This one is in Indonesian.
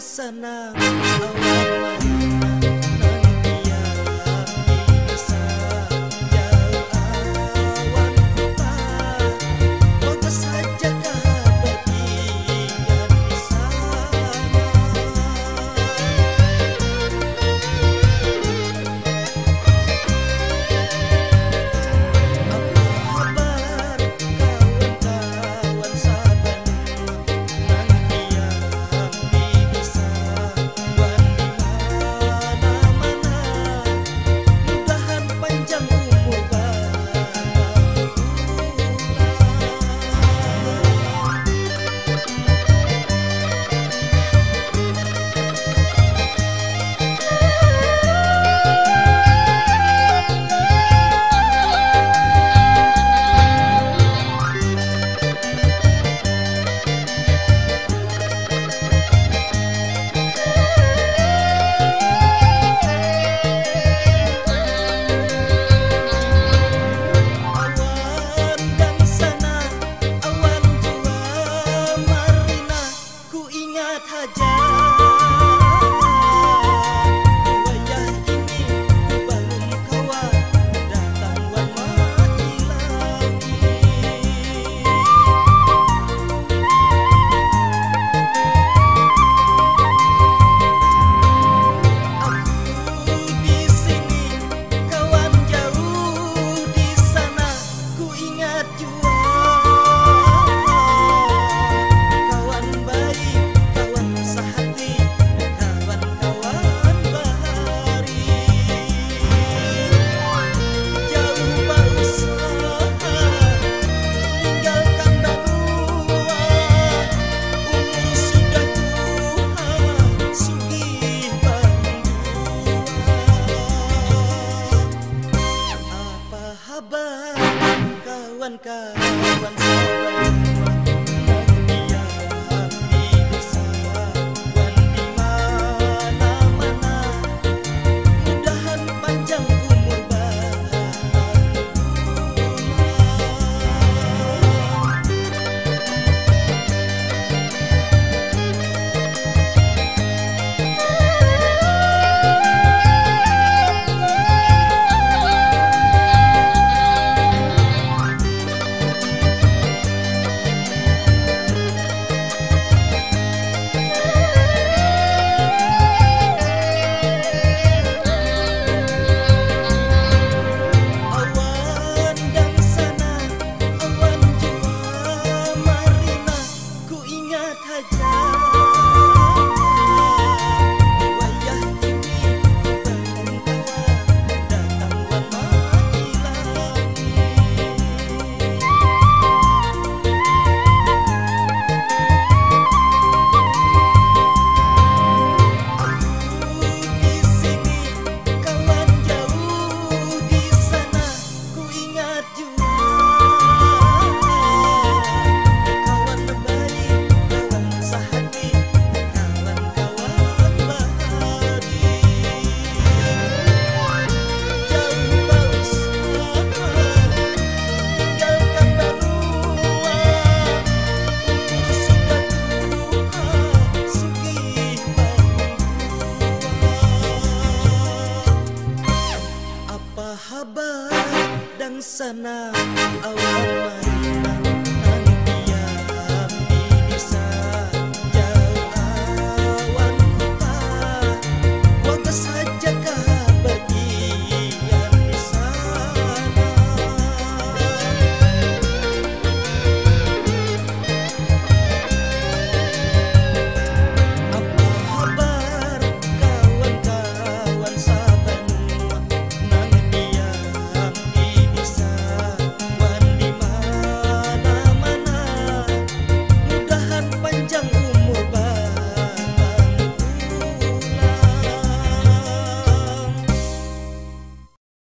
senang awal था जा Abah dang sana awan awal